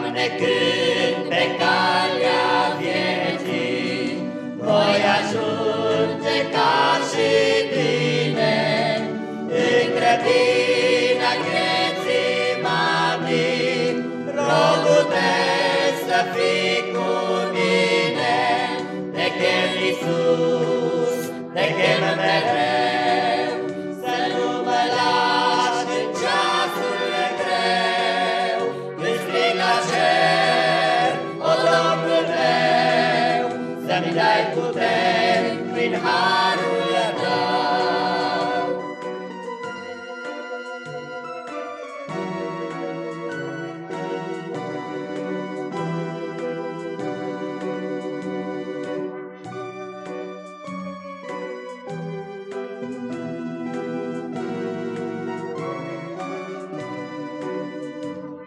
Doamne, când pe calea vieții voi ajunge ca și tine, în grădina vieții mami, rogu-te să fii cu mine, te chem Iisus, te chem mereu. Puteri prin harul tău.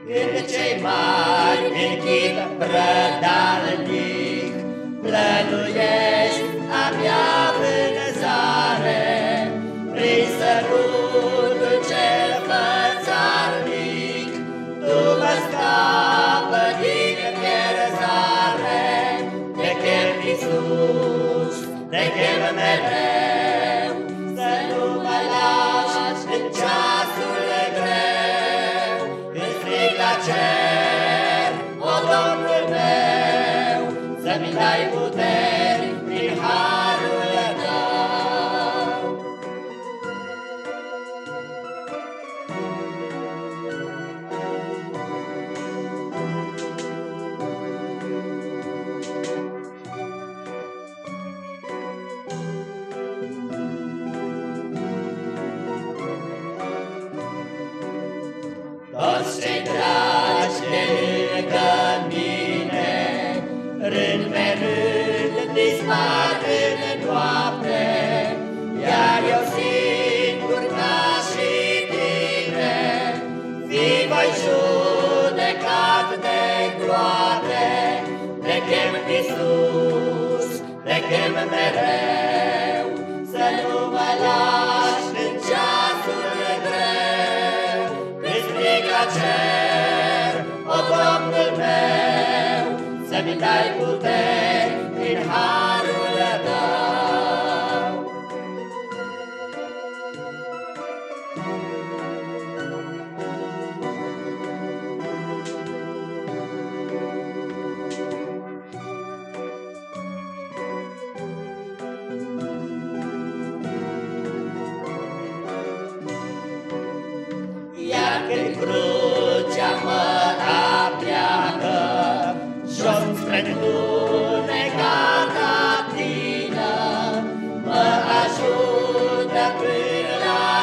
Când cei mari închid prădalnic, plănuiești Iisus, te chem mereu, Toți cei dragi de lângă mine, Rând pe rând dispar în noapte, Iar eu singur ca și tine, Fii voi judecat de gloate, Te chem Iisus, te chem mereu, la cer, o Domnul meu, Să-mi dai puteri Ea când crucea mă apleacă, Jos spre tunecata plină, Mă ajută până la